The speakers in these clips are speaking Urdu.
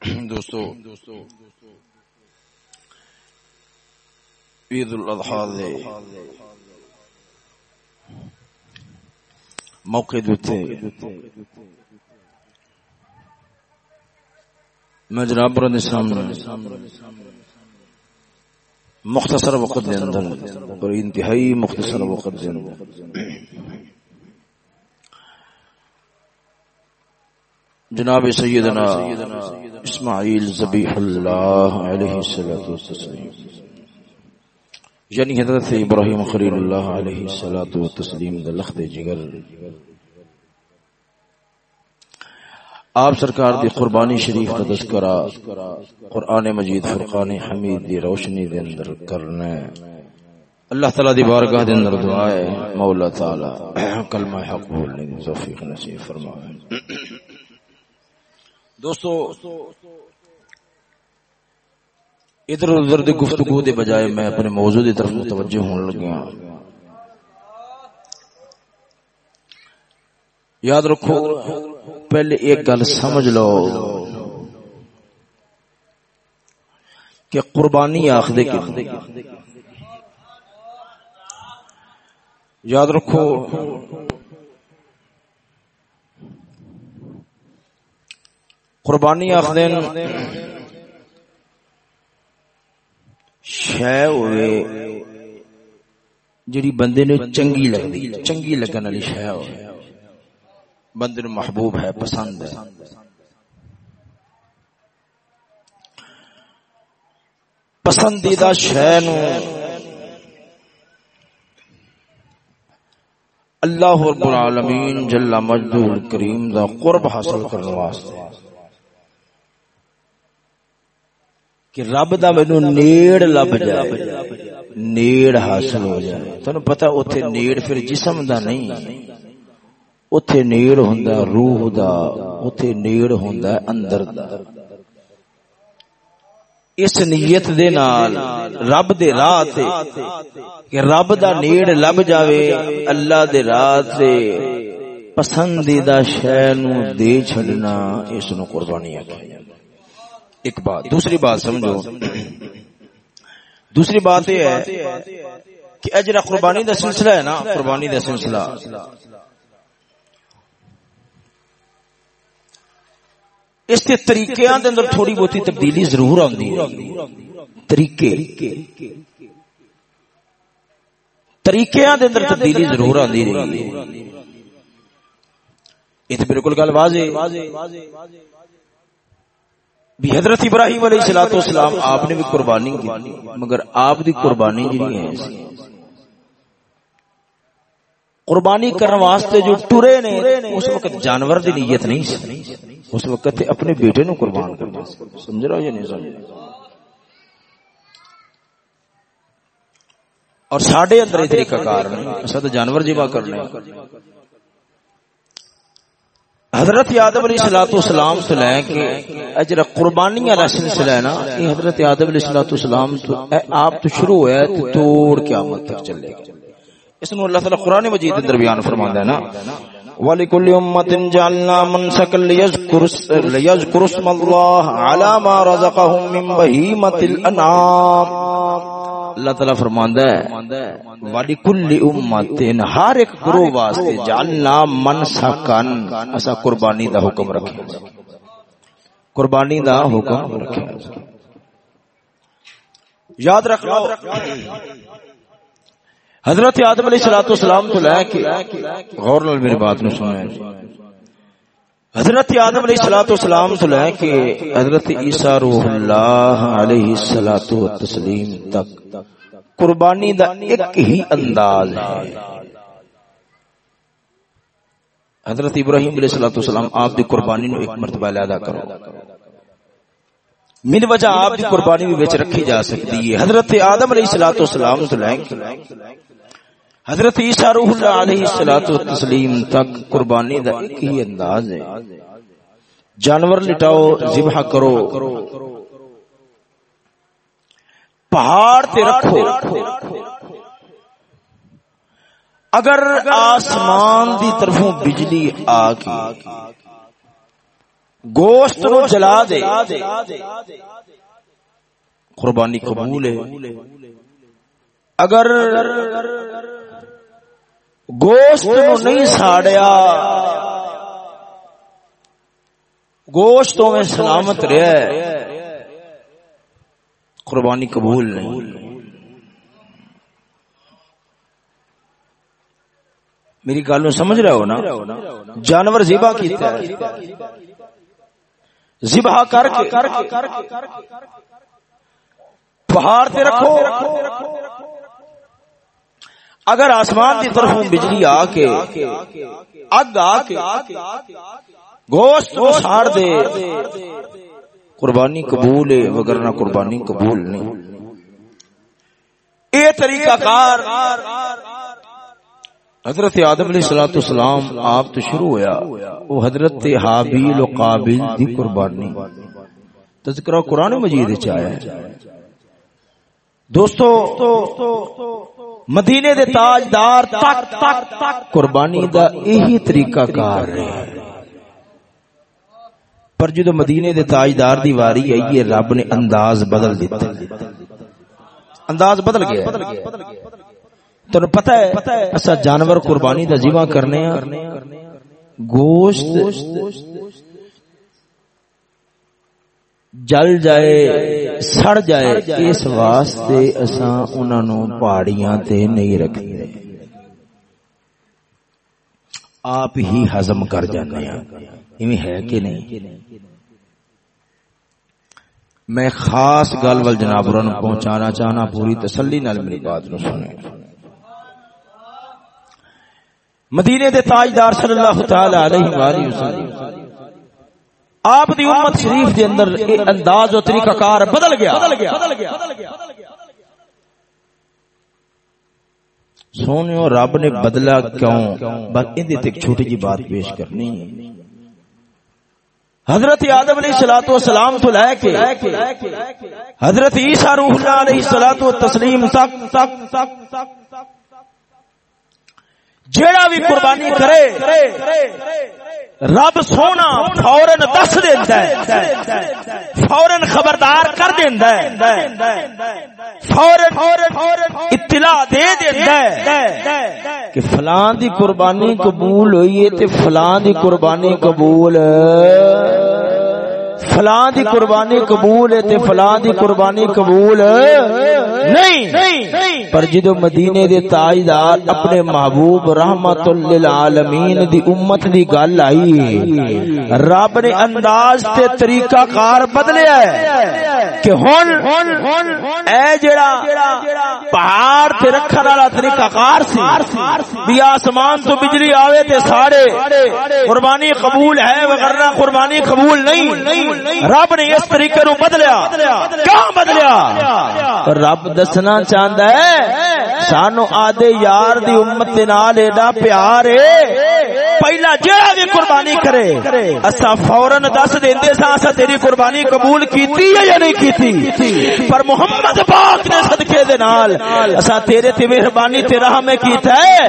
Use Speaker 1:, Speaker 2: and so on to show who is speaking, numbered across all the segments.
Speaker 1: دوستو، عید الاضحیٰ دے موقع دیتے میں جناب برد اسلام مختصر وقت دے اندر اور انتہائی مختصر وقت دے اندر جناب سیدنا اسماعیل زبیح اللہ علیہ السلام یعنی حضرت ابراہیم خلیل اللہ علیہ السلام و تسلیم لخت جگر۔ آپ سرکار دی قربانی شریف کا تذکرہ قرآن مجید فرقان حمید دی روشنی دے اندر کرنا اللہ تعالی دی بارگاہ دے اندر دعا ہے، مولا تعالی کلمہ حق بولنے دی توفیق نصیب فرمائے۔ دوستو، ادھر ادھر دی گفتگو دے بجائے میں اپنے موضوع دی طرف متوجہ ہونے لگیا یاد رکھو، پہلے ایک گل سمجھ لو کہ قربانی آخدے کی یاد رکھو قربانی آخدین شہ ہوئے. جڑی بندے نے چنگی لگدی. چنگی لگن والی شہ ہوئے. بندے نو محبوب ہے پسند ہے. پسندیدہ شہ نو اللہ رب العالمین جل مجدہ الکریم دا قرب حاصل کرنے واسطے. کہ رب دا مینو نیڑ لب جائے، نیڑ حاصل ہو جائے۔ تمہیں پتا اتنے نیڑ پھر جسم دا نہیں۔ اتنے نیڑ ہوں روح دا اتنے نیڑ ہوں اندر دا۔ اس نیت دے نال، رب دے راہ تے کہ رب دا نیڑ لب جاوے، اللہ دے راہ تے پسندیدہ شے نو دے چھڈنا، اس نو قربانی آکھیا ایک بات، دوسری بات سمجھو۔ دوسری بات یہ ہے کہ اجرا قربانی دا سلسلہ ہے نا، قربانی دا سلسلہ۔ اس کے طریقے دے اندر تھوڑی بہت تبدیلی ضرور آتی ہے۔ طریقے۔ طریقے دے اندر تبدیلی ضرور آتی رہی یہ تو بالکل گل واضح بھی حضرت ابراہیم علیہ السلام والسلام آپ نے بھی قربانی کی مگر آپ دی قربانی جی نہیں ہے قربانی کرنے واسطے جو ٹرے نے، اس وقت جانور دی نیت نہیں سی۔ اس وقت اپنے بیٹے نو قربان کرنا سمجھ رہا یا نہیں سمجھ اور ساڈے اندر طریقہ کار نہیں اسا تو جانور ذبح کرنے۔ حضرت آدم علیہ الصلوۃ والسلام سے لے کے اجر قربانی والا سلسلہ ہے نا، یہ حضرت آدم علیہ الصلوۃ والسلام تو آپ تو شروع ہوا ہے، تو توڑ قیامت تک چلے گا۔ اس نو اللہ تعالی قران مجید اندر بیان فرماندا ہے نا۔ ولکل امه جعلنا منسكا ليذكر ليذكر اسم الله على ما رزقهم من بهيمه الانعام اللہ تعالی فرماندا ہے والی کل امت ہر ایک گروہ واسطے جعلنا من سکن اسا قربانی دا حکم رکھیا قربانی دا حکم رکھیا یاد رکھ لو، حضرت آدم علیہ الصلوۃ والسلام تو لے کے غور نال میری بات نو سنیں۔ حضرت آدم علیہ الصلوۃ والسلام سے لے کے حضرت عیسی روح اللہ علیہ الصلوۃ والتسلیم تک قربانی دا ایک ہی انداز ہے۔ حضرت ابراہیم علیہ الصلوۃ والسلام، آپ دی قربانی نو ایک مرتبہ ادا کرو۔ من وجہ آپ دی قربانی بھی وچ رکھی جا سکتی ہے۔ حضرت آدم علیہ الصلوۃ والسلام سے لے کے حضرت عیسیٰ روح اللہ علیہ الصلوۃ والتسلیم تک قربانی دا ایک ہی انداز ہے۔ جانور لٹاؤ، ذبح کرو۔ پہاڑ تے رکھو۔ اگر آسمان دی طرفوں بجلی آ کے گوشت نو جلا دے۔ قربانی قبول ہے۔ اگر گوشت نو نہیں ساڑیا۔ گوشتوں میں سلامت رہے۔ قربانی قبول نہیں۔ میری گل سمجھ رہے ہو نا؟ جانور زیبا کیتا ہے۔ زبا کر کے پہاڑ تے رکھو۔ اگر آسمان کی طرف بجلی آ کے، اگ آ کے، گوشت کو ساڑ دے، قربانی قبول ہے وگرنہ قربانی قبول نہیں۔ اے طریقہ کار حضرت آدم علیہ الصلوۃ والسلام آپ تو شروع ہویا، وہ حضرت حابیل و قابل دی قربانی۔ تذکرہ قرآن مجید وچ آیا ہے۔ دوستو مدینے دے تاجدار تک تک تک قربانی دا یہی طریقہ کار ہے پر جدو مدینے دے تاجدار دی واری آئی ہے، رب نے انداز بدل دیتا انداز بدل گیا۔ تو پتہ ہے اسا جانور قربانی دا جیوا کرنے ہیں گوشت جل جائے، سڑ جائے، اس واسطے اسا انہاں نو پہاڑیاں تے نہیں رکھتے۔ آپ ہی ہضم کر جانے ہیں ایویں ہے کہ نہیں؟ میں خاص گل ول جناب نو پہنچانا چاہنا، پوری تسلی نال میری بات نو سنے مدینے دے تاجدار صلی اللہ تعالی علیہ والہ وسلم آپ دی امت شریف دے اندر انداز و طریقہ کار بدل گیا۔ سونیو، رب نے بدلا کیوں؟ بس ان تے چھوٹی جی بات پیش کرنی ہے۔ حضرت آدم علیہ الصلوۃ والسلام تو لے کے، حضرت عیسی روح اللہ علیہ الصلوۃ والتسلیم تک تک تک، جیڑا بھی قربانی کرے رب سونا فورن دس دینا فورن خبردار کر دینا فورن اطلاع دے دینا کہ فلان دی قربانی قبول ہوئی ہے تے فلان دی قربانی قبول۔ فلان دی قربانی قبول ہے تے فلان دی قربانی قبول نہیں۔ پر جدو مدینے دے تاجدار اپنے محبوب رحمت للعالمین دی امت دی گل آئی، رب نے انداز تے طریقہ کار بدلیا ہے کہ ہن، اے جڑا پہاڑ تے رکھن والا طریقہ کار سی، بھی آسمان تو بجلی آوے تے ساڑے، قربانی قبول ہے وغیرہ، قربانی قبول نہیں۔ رب نے اس طریقے نو بدلیا۔ کیوں بدلیا؟ رب دسنا چاہندا ہے، سانو آدے یار دی امت نال ایڈا پیار ہے۔ پہلا جڑا بھی قربانی کرے اسا فورن دس دیندے سا اسا تیری قربانی قبول کیتی ہے یا نہیں کیتی؟ پر محمد پاک نے صدقے دے نال اسا تیرے تے مہربانی تے راہ میں کیتا ہے۔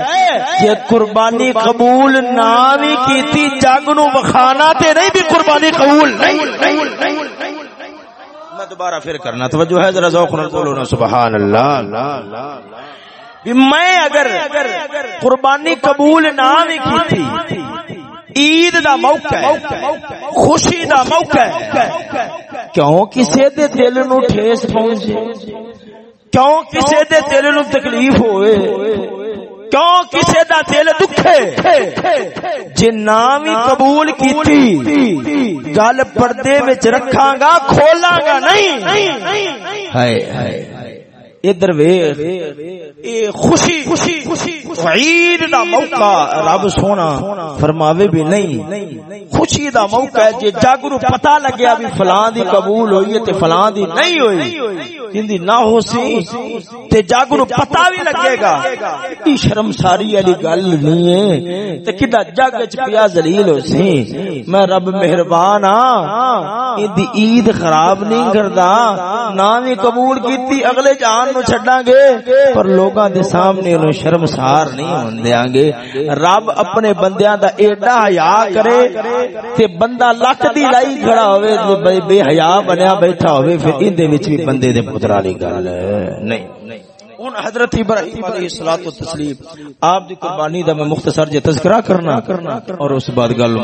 Speaker 1: کہ قربانی قبول نہ بھی کیتی جگ نو وکھانا تے نہیں بھی قربانی قبول نہیں۔ میں دوبارہ پھر کرنا، توجہ ہے، ذرا ذوق نال بولو نا سبحان اللہ میں اگر قربانی قبول نہ بھی کیتی، عید دا موقع ہے، خوشی دا موقع ہے، کیوں کسی دے دل نو ٹھیس پہنچے؟ کیوں کسی دے دل نو تکلیف ہوئے کیوں کسی دا دل دکھے جی قبول کیتی گل پردے وچ رکھاں گا کھولاں گا نہیں۔ ہائے ہائے۔ ادھر ویخ، اے خوشی عید دا موقع، رب سونا فرماوے بھی نہیں۔ خوشی دا موقع ہے جے جاگرو پتہ لگیا بھی فلان دی قبول ہوئی ہے تے فلان دی نہیں ہوئی۔ جندی نہ ہو سی تے جاگرو پتہ بھی لگے گا۔ ای شرم ساری والی گل نہیں ہے۔ تے کڈا جگ وچ پیا ذلیل ہو سی۔ میں رب مہربان ہاں۔ دی عید خراب نہیں کردا نہ بھی قبول کیتی، اگلے جان نو چھڈاں گے پر لوگاں دے سامنے انہوں شرمسار نہیں ہون دیاں گے۔ رب اپنے بندیاں دا ایڈا حیا کرے تے بندہ لک دی لائی کھڑا ہوئے بے, بے حیا بنیا بیٹھا ہوئے پھر ان دے وچ بھی بندے دے پترا لی گل نہیں۔ ان حضرت ابراہیم علیہ الصلوۃ والتسلیم آپ دی قربانی دا میں مختصر جے تذکرہ کرنا اور اس بعد گل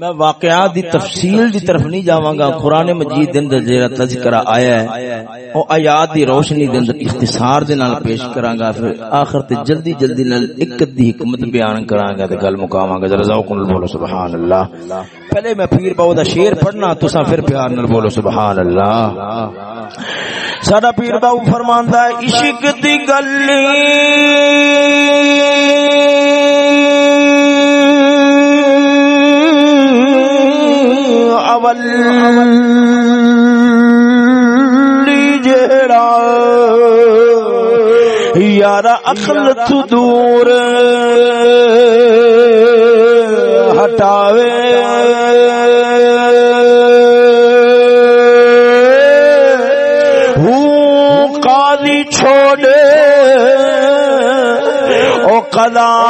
Speaker 1: میں واقعات دی تفصیل دی طرف نہیں جاواں گا قران مجید دے اندر جڑا تذکرہ آیا ہے۔ او آیات دی روشنی دے اندر اختصار دے نال پیش کراں گا پھر آخر تے جلدی جلدی نال ایک دی حکمت بیان کراں گا تے گل مکاواں گا ذرا ذوق نال بولو سبحان اللہ پہلے میں پیر باو دا شعر پڑھنا، تساں پھر پیار نال بولو سبحان اللہ ساڈا پیر باو فرماندا ہے، عشق دی گلی۔ اول جڑا یار اخل تو دور ہٹاوے۔ قاضی چھوڑے۔ او قضا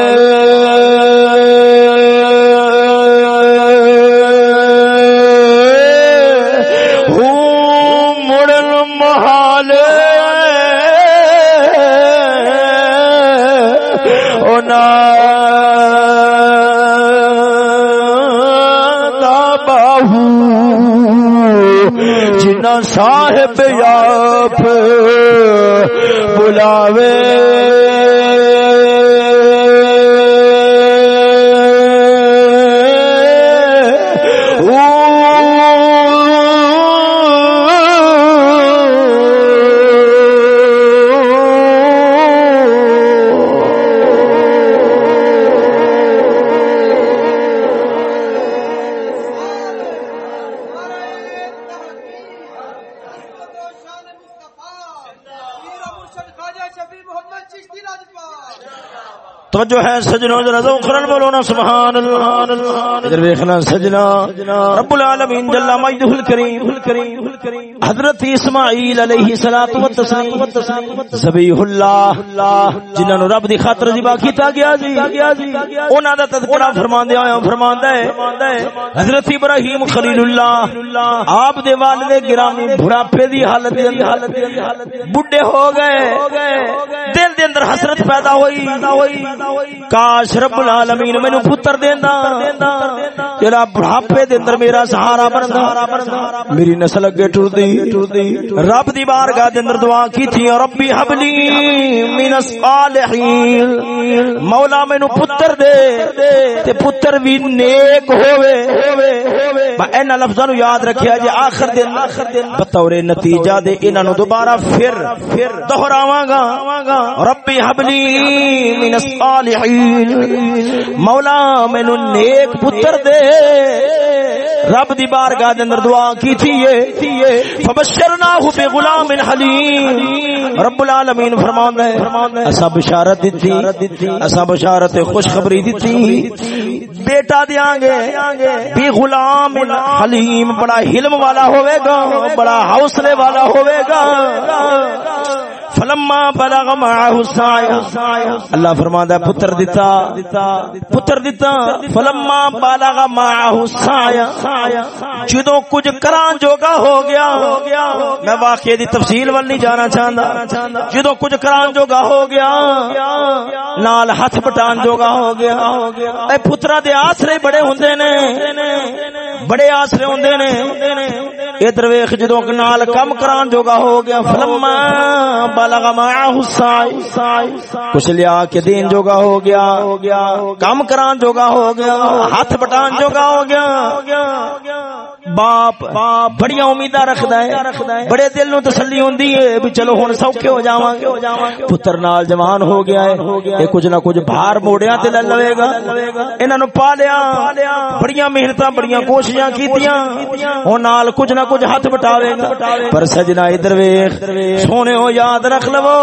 Speaker 1: محال اونا دا جنا صاحب یا سجنوں ذرا بولو نا سبحان اللہ ادھر دیکھنا سجنا رب العالمین جل مجدہ الکریم، حضرت اسماعیل علیہ الصلوۃ والتسلیم، ذبیح اللہ، جنہاں نو رب دی خاطر جی ذبح کیتا گیا جی۔ انہاں دا تذکرہ فرماندے، آیا فرماندا ہے۔ حضرت ابراہیم خلیل اللہ، آپ دے والد گرامی بڑھاپے دی حالت دی بڈھے ہو گئے۔ دل دے اندر حسرت پیدا ہوئی۔ کاش رب العالمین مینو پتر دینا جڑا بڑھاپے دے اندر میرا سہارا بندا میری نسل اگے ٹردی رب دی بارگاہ دے اندر دعا کیتی ربی حبلی من الصالحین مولا مینو پتر دے تے پتر بھی نیک ہوے میں انہاں لفظاں نو یاد رکھیا جے آخر دن آخر دن بطور نتیجہ دے انہاں نو دوبارہ پھر پھر دہراواں گا ربی حبلی من الصالحین۔ مولا مینو نیک پتر دے۔ رب دی بارگاہ دے اندر دعا کی تھی یہ فبشرناہ بغلام حلیم۔ رب العالمین فرماندا ہے۔ اسا بشارت دتی۔ اسا بشارت خوشخبری دتی۔ بیٹا دیاں گے۔ بی غلام حلیم، بڑا حلم والا ہوے گا۔ بڑا حوصلے والا ہوے گا۔ فلما بلغ معه السعي اللہ فرماندا ہے، پتر دیتا، پتر دیتا، فلما بلغ معه السعي جدوں کچھ کران جوگا ہو گیا، میں واقعے دی تفصیل ول نہیں جانا چاہندا۔ جدوں کچھ کران جوگا ہو گیا، نال ہاتھ بٹان جوگا ہو گیا۔ اے پترا دے آسرے بڑے ہوندے نے، بڑے آسرے ہوندے نے۔ ادھر ویکھ، جدوں نال کم کران جوگا ہو گیا، فلما بلغ معه السعي کچھ لیا کے دین جوگا ہو گیا۔ کام کران جوگا ہو گیا۔ ہاتھ بٹان جوگا ہو گیا۔ باپ بڑی امیداں رکھدا ہے بڑے دل نو تسلی ہوندی ہے بھی چلو ہن سوکھے ہو جاواں گے۔ پتر نال جوان ہو گیا ہے اے کچھ نہ کچھ بھار موڑیاں تے لے لوے گا انہاں نو پالیا بڑیاں محنتاں بڑیاں کوششاں کیتیاں۔ ہن نال کچھ نہ کچھ ہاتھ بٹاوے گا پر سجنا ادھر ویکھ سونے ہو یاد رکھ لو۔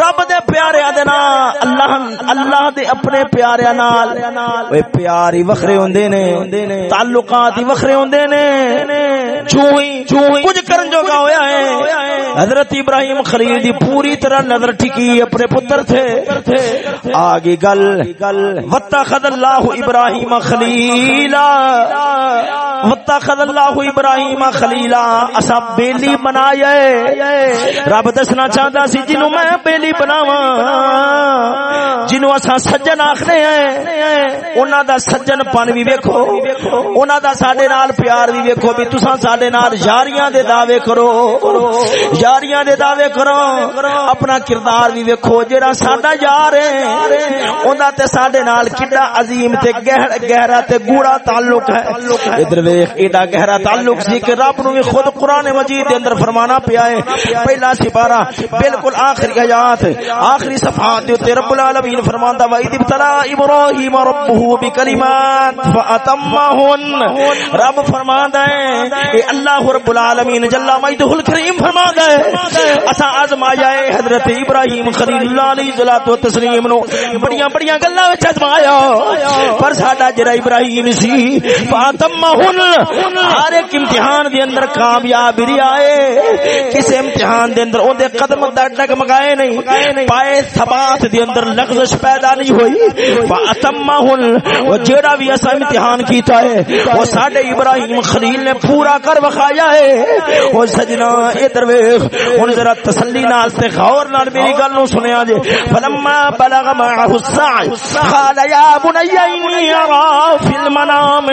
Speaker 1: رب دے پیارے دے نال اللہ اللہ دے اپنے پیارے نال۔ اوے پیار ہی وکھرے ہوندے نے تعلقات ہی وکھرے ہوندے نے۔ چوئی کچھ کرن جو گا ہویا ہے۔ حضرت ابراہیم خلیل دی پوری طرح نظر ٹھکی اپنے پتر تھے۔ آگے گل۔ واتخذ اللہ ابراہیم خلیلا واتخذ اللہ ابراہیم خلیلا اسا بیلی بنایا رب دسنا چاہتا سی جنوں میں بیلی بناواں۔ جنوں اسا سجن آکھنے ہیں۔ انہاں دا سجن پن وی ویکھو۔ انہاں دا ساڈے نال پیار وی ویکھو بھی تساں ساڈے نال یاریاں دے دعوے کرو۔ یاریاں دے دعوے کرو۔ اپنا کردار وی ویکھو۔ جڑا ساڈا یار ہے، اوندا تے ساڈے نال کڈا عظیم تے گہرا تے گوڑا تعلق ہے۔ ادھر ویکھ، ایڈا گہرا تعلق سی کہ رب نو بھی خود قران مجید دے اندر فرمانا پیا ہے۔ پہلا سپارہ، بالکل آخری آیات، آخری صفحات دے تے رب العالمین فرماندا وا اذ ابتلا ابراہیم ربہ بکلمات فاتمہن رب فرماندا ہے اے اللہ رب العالمین جل مجدہ الکریم فرماندا ہے۔ اسا آزمایا ہے حضرت ابراہیم خلیل اللہ علیہ الصلوۃ والتسلیم نو۔ بڑیاں بڑیاں گلاں وچ آزمایا۔ پر ساڈا جڑا ابراہیم سی فاتمہن ہر ایک امتحان دے اندر کامیاب رہیا ہے۔ کسے امتحان دے اندر اون دے قدم ڈگ مگائے نہیں۔ پائے ثبات دے اندر لغزش پیدا نہیں ہوئی۔ فاتمہن وہ جڑا بھی اسا امتحان کیتا ہے، وہ ساڈے ابراہیم ابراہیم خلیل نے پورا کر وکھایا ہے۔ او سجنا، ادھر ویکھ، ہن ذرا تسلی نال تے غور نال میری گل نو سنیا جے۔ فلما بلغ معه السعي قال يا بني اني ارى في المنام۔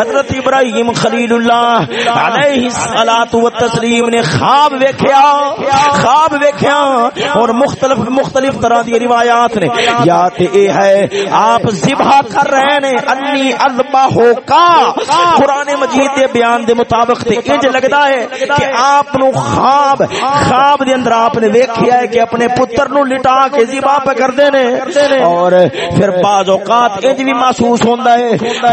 Speaker 1: حضرت ابراہیم خلیل اللہ علیہ الصلوۃ والتسلیم نے خواب ویکھیا خواب ویکھیا۔ اور مختلف مختلف طرح دی روایات نے۔ یا تے اے ہے، آپ ذبح کر رہے نے، انی اذبح کا قران مجید دے بیان دے مطابق تے انج لگدا ہے کہ آپ نو خواب خواب دے اندر آپ نے ویکھیا ہے کہ اپنے پتر نو لٹا کے ذبح پہ کردے نے۔ اور پھر بعض اوقات انج بھی محسوس ہوندا ہے۔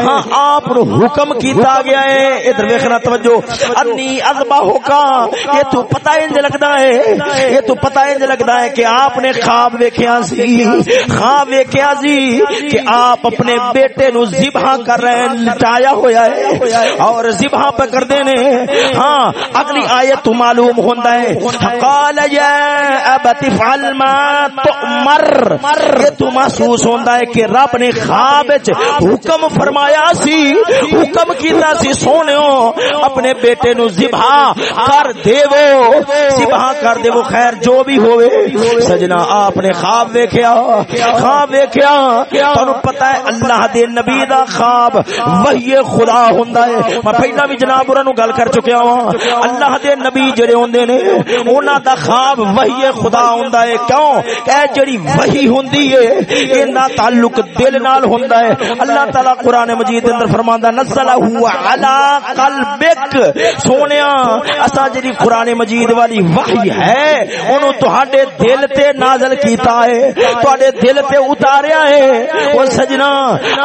Speaker 1: ہاں آپ نو حکم کیتا گیا ہے۔ ادھر ویکھنا توجہ۔ انی اذبح کا یہ تو پتہ انج لگدا ہے۔ یہ تو پتہ انج لگدا ہے کہ آپ نے خواب ویکھیا سی۔ خواب ویکھیا سی کہ آپ اپنے بیٹے نو ذبح کر رہے ہیں، لٹایا ہویا ہے۔ اور ذبح پکڑ دینے۔ ہاں اگلی آیت تو معلوم ہوندا ہے۔ قال یا ابت فعل ما تؤمر یہ تو محسوس ہوندا ہے کہ رب نے خواب وچ حکم فرمایا سی حکم کیتا سی سونےو اپنے بیٹے نو ذبح کر دیو ذبح کر دیو خیر جو بھی ہوئے سجنا آپ نے خواب ویکھیا خواب ویکھیا تانوں پتہ ہے اللہ دے نبی دا خواب وحی خدا ہوندا ہے۔ میں پہلا بھی جناب انہاں نو گل کر چکیا ہاں اللہ دے نبی جڑے ہوندے نے انہاں دا خواب وحی خدا ہوندا ہے۔ کیوں؟ اے جڑی وحی ہوندی ہے ایندا تعلق دل نال ہوندا ہے۔ اللہ تعالی قران مجید دے اندر فرماندا نزلہ ہوا علی قلبک۔ سونیا اسا جڑی قران مجید والی وحی ہے، اونوں تہاڈے دل تے نازل کیتا ہے تواڈے دل تے اتاریا ہے۔ او سجنا،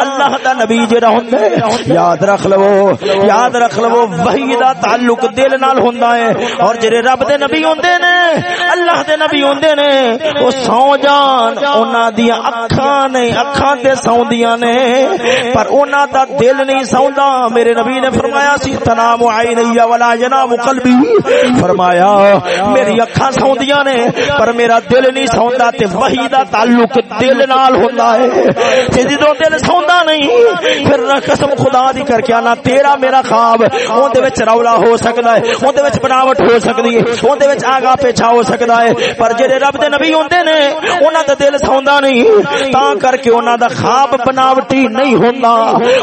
Speaker 1: اللہ دا نبی جڑا ہوندا ہے، یاد رکھ لو، یاد رکھ لو، وحی دا تعلق دل نال ہوندا ہے۔ اور جڑے رب دے نبی ہوندے نے، اللہ دے نبی ہوندے نے او سو جان جان انہاں دی اکھاں نے، اکھاں تے سوندیاں نے، پر انہاں دا دل نہیں سوندا میرے نبی نے فرمایا سی، تنام عینیا ولا جنام قلبی۔ فرمایا، میری اکھاں سوندیاں نے، پر میرا دل نہیں سوندا تے وحی دا تعلق دل نال ہوندا ہے۔ تے جدوں دل سوندا نہیں، پھر نہ قسم خدا دی کر کے انا تیرا میرا خواب اون دے وچ رولا ہو سکدا ہے، اون دے وچ بناوٹ ہو سکدی ہے، اون دے وچ آگا پیچھا ہو سکدا ہے۔ پر جڑے رب دے نبی ہوندے نے انہاں دا دل سوندا نہیں۔ تا کر کے انہاں دا خواب بناوٹی نہیں ہوندا۔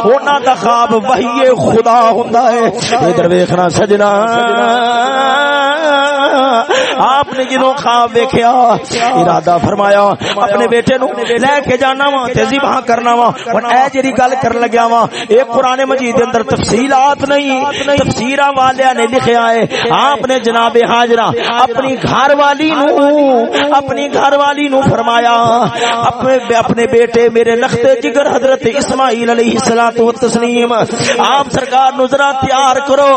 Speaker 1: انہاں دا خواب وحی خدا ہوندا ہے۔ ادھر ویکھنا سجنا۔ آپ نے جنوں خواب دیکھیا ارادہ فرمایا، اپنے بیٹے نو لے کے جانا وا تے ذبح کرنا وا۔ ہن اے جڑی گل کرن لگیا وا، اے قران مجید دے اندر تفصیلات نہیں، تفسیراں والیاں نے لکھیا ہے۔ آپ نے جناب حاجرہ اپنی گھر والی نو اپنی گھر والی نو فرمایا۔ اپنے اپنے بیٹے میرے لختے جگر حضرت اسماعیل علیہ الصلوۃ والتسلیم، آپ سرکار نو ذرا تیار کرو۔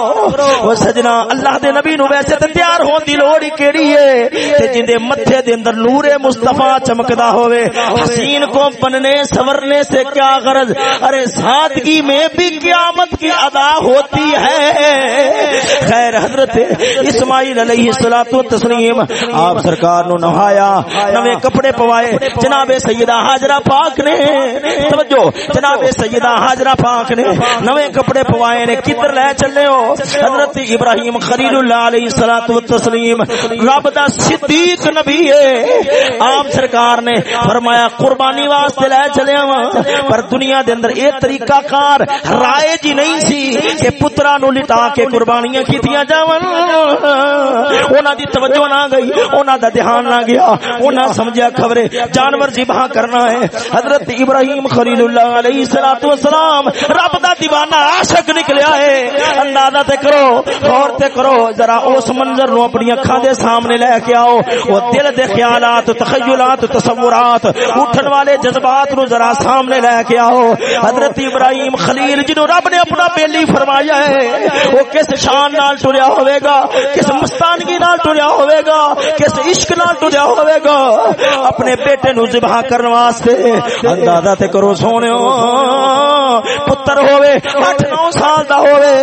Speaker 1: او سجنا اللہ دے نبی نو ویسے تے تیار ہون دی لوڑ ہی کیڑی ہے تے جندے متھے دے اندر نور مصطفی چمکدا ہوے حسین کو بننے سنورنے سے کیا غرض؟ ارے سادگی میں بھی قیامت کی ادا ہوتی ہے۔ خیر حضرت اسماعیل علیہ الصلوۃ والتسلیم، آپ سرکار نو نہایا نوے کپڑے پوائے۔ جناب سیدہ ہاجرہ پاک نے، توجہ، جناب سیدہ ہاجرہ پاک نے نوے کپڑے پوائے نے، کدھر لے چلے ہو؟ حضرت ابراہیم خلیل اللہ علیہ الصلوۃ والتسلیم رب دا صدیق نبی ہے۔ آپ سرکار نے فرمایا، قربانی واسطے لے چلے ہوا پر دنیا دے اندر اے طریقہ کار رائے جی نہیں سی کہ پترا نو لٹا کے قربانیاں کیتیاں جاون انہاں دی توجہ نہ گئی، انہاں دا دھیان نہ گیا۔ انہاں سمجھیا خبرے جانور جی ذبح کرنا ہے۔ حضرت ابراہیم خلیل اللہ علیہ الصلوۃ والسلام، رب دا دیوانہ عاشق نکلیا ہے۔ اندازہ تے کرو، غور تے کرو، ذرا اس منظر نو اپنی اکھاں دے سامنے لے کے آؤ۔ وہ دل دے خیالات، تخیلات، تصورات، اٹھن والے جذبات نو ذرا سامنے لے کے آؤ۔ حضرت ابراہیم خلیل جنو رب نے اپنا بیلی فرمایا ہے۔ وہ کس شان نال ٹریا ہوے گا؟ کس مستانگی نال ٹریا ہوے گا؟ کس عشق نال ٹریا ہوے گا؟ اپنے بیٹے نو ذبح کرن واسطے اندازہ تے کرو سونےو پتر ہوے 8 9 سال دا ہوے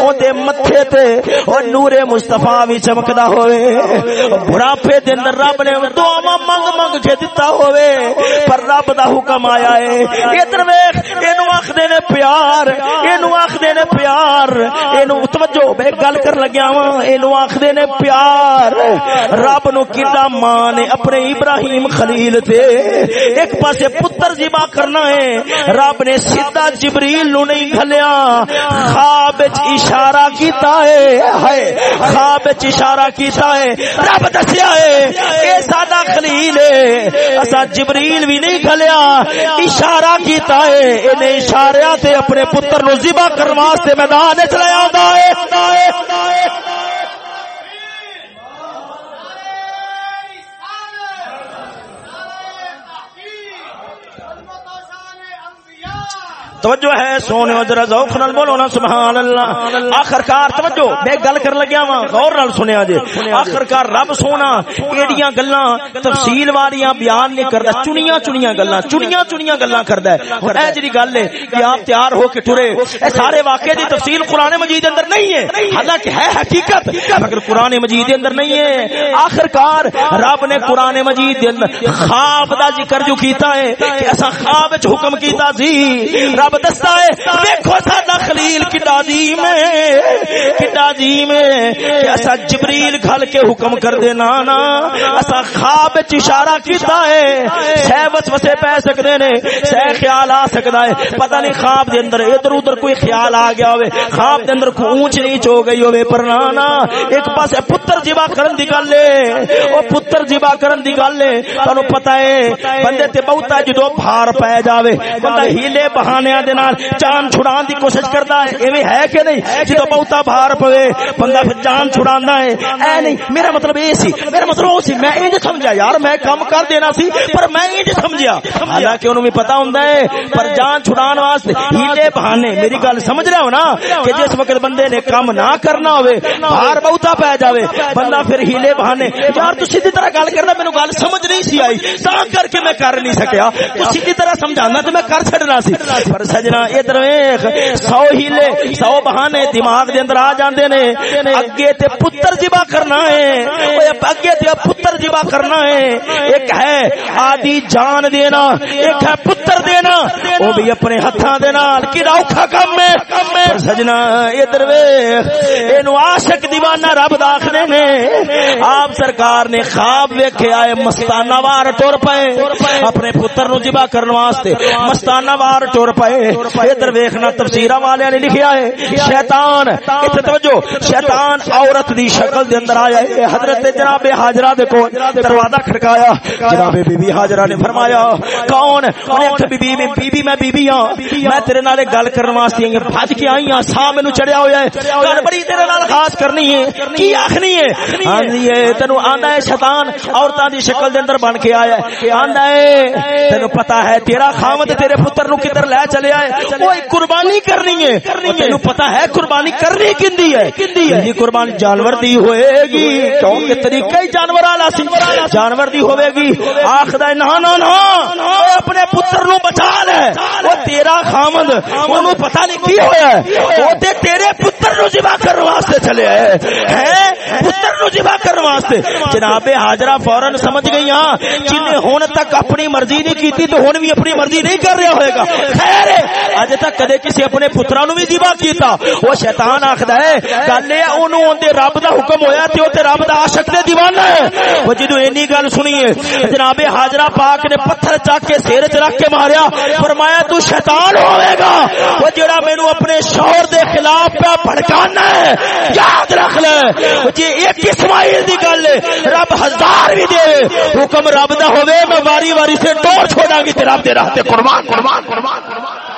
Speaker 1: اون دے متھے تے او نور مصطفی وی چمکدا ہوے بڑھاپے دے اندر رب نے دعا منگ منگ کے دتا ہوے پر رب دا حکم آیا ہے۔ ادھر ویکھ، اینو آکھدے نے پیار، اینو آکھدے نے پیار، اینو توجہ میں گل کر لگیا وا اینو آکھدے نے پیار۔ رب نو کیڈا ماں نے اپنے ابراہیم خلیل تے۔ ایک پاسے پتر جی ذبح کرنا ہے۔ رب نے سیدھا جبریل نو نہیں گھلیا۔ خواب وچ اشارہ کیتا ہے۔ خواب وچ اشارہ کیتا ہے۔ رب دسیا ہے اے ساڈا خلیل ہے۔ اسا جبریل بھی نہیں کھلیا، اشارہ کیتا ہے۔ اینے اشاریاں تے اپنے پتر نو ذبح کرنے واسطے میدان وچ لے آندا ہے۔ توجہ ہے، سونے ذرا ذوق نال بولو نا سبحان اللہ آخرکار توجہ، میں گل کر لگیا وا غور نال سنیا جے۔ آخرکار رب سونا، ایڈیاں گلاں، تفصیل والیاں بیان نہیں کردا، چنیاں چنیاں گلاں، چنیاں چنیاں گلاں کردا ہے۔ ہن اے جڑی گل ہے کہ آپ تیار ہو کے ٹرے، اے سارے واقعے دی تفصیل قران مجید اندر نہیں ہے۔ حالانکہ ہے حقیقت، مگر قران مجید دے اندر نہیں ہے۔ آخرکار رب نے قران مجید دے اندر خواب دا ذکر جو کیتا ہے، کہ اسا خواب وچ حکم کیتا سی۔ رب رب دستا ہے، دیکھو ساڈا خلیل کڈا عظیم ہے، کڈا عظیم ہے کہ اسا جبریل گھل کے حکم کر دینا نا اسا خواب وچ اشارہ کیتا ہے، سہ وسوسے پے سکدے نے، سہ خیال آ سکدا ہے، پتہ نہیں خواب دے اندر ادھر ادھر کوئی خیال آ گیا ہوے خواب دے اندر کوئی اونچ نیچ ہو گئی ہوے پر نا نا ایک پاسے پتر ذبح کرن دی گل ہے، او پتر ذبح کرن دی گل ہے، تانوں پتہ ہے، بندے تے بہتا جدوں بھار پے جاوے، بندہ ہیلے بہانے دے نال جان چھڑان دی کوشش کردا ہے۔ ایویں ہے کہ نہیں؟ جدوں بہتا بھار پوے، بندہ پھر جان چھڑاندا ہے۔ اے نہیں، میرا مطلب اے سی، میرا مطلب او سی، میں انج سمجھا یار، میں کم کر دینا سی، پر میں انج سمجھیا۔ حالانکہ انہوں بھی پتہ ہوندا ہے، پر جان چھڑان واسطے ہیلے بہانے، میری گل سمجھ رہے ہو نا؟ کہ جس وقت بندے نے کام نہ کرنا ہوئے، بھار بہتا پی جاوے، بندہ پھر ہیلے بہانے۔ یار، تو سیدھی طرح گل کرنا، مینوں گل سمجھ نہیں سی آئی تا کر کے میں کر نہیں سکیا۔ تو سیدھی طرح سمجھانا، تو میں کر چھڑنا سی۔ پر سجنا ادھر ویکھ، سو ہیلے، سو بہانے دماغ دے اندر آ جاندے نے۔ اگے تے پتر ذبح کرنا ہے۔ اوے اگے تے پتر ذبح کرنا ہے۔ ایک ہے آدی جان دینا، ایک ہے پتر دینا۔ وہ بھی اپنے ہتھاں دے نال۔ کیڑا اوکھا کم ہے؟ پر سجنا ادھر ویکھ۔ اینو عاشق دیوانہ رب داخلے نے۔ آپ سرکار نے خواب ویکھے آئے، مستانہ وار ٹر پئے۔ اپنے پتر نو ذبح کرن واسطے۔ مستانہ وار ٹر پئے۔ ادھر ویکھنا تفسیراں والے نے لکھیا ہے، شیطان ایتھے توجہ، شیطان عورت دی شکل دے اندر آیا ہے۔ حضرت جناب حاجرہ دے کول، دروازہ کھڑکایا۔ جناب بی بی حاجرہ نے فرمایا، کون؟ انہیں آخیا بی بی میں بی بی میں بی بی ہاں۔ میں تیرے نال گل کرن واسطے آئی ہوں بھج کے آئی ہاں سا مینوں چڑھیا ہویا ہے۔ گل بڑی تیرے نال خاص کرنی ہے۔ کی آخنی ہے؟ ہاں جی تینو آندا ہے، شیطان عورتاں دی شکل دے اندر بن کے آیا ہے۔ آندا ہے تینو پتہ ہے، تیرا خامد تیرے پتر نو کدھر لے چلے آئے وہ قربانی کرنی ہے۔ تینو پتہ ہے قربانی کرنی کندی ہے۔ یہ قربانی؟ جانور دی ہوئے گی۔ کیونکہ طریقہ ہی جانور والا سی۔ جانور دی ہوے گی۔ آخدا نہ نہ نہ۔ اپنے پتر نو بچا لے۔ وہ تیرا خامد اونوں پتہ نہیں کی ہویا ہے۔ او تے تیرے پتر نو ذبح کرن واسطے چلے آئے۔ ہیں؟ پتر نو ذبح کرن واسطے۔ جناب حاجرہ فورن سمجھ گئی ہاں۔ جن نے ہن تک اپنی مرضی نہیں کیتی تو ہن بھی اپنی مرضی نہیں کر رہا ہوئے گا۔ خیر ہے۔ اج تک کدے کسی اپنے پتراں نو بھی ذبح کیتا وہ شیطان آکھدا ہے گل اے اونوں اون رب دا حکم ہویا تے او تے رب دا عاشق دے دیوانہ ہے وہ جدو اینی گل سنیے جناب حاجرہ پاک نے پتھر چاک کے سیر چ رکھ کے ماریا فرمایا تو شیطان ہوے گا وہ جڑا مینوں اپنے شوہر دے خلاف پہ بھڑکانا ہے یاد رکھ لے جی ایک اسماعیل دی گل رب ہزار بھی دے حکم رب دا ہوے میں واری واری سے ٹور چھوڑا گی تے رب دے راہ تے قربان قربان قربان قربان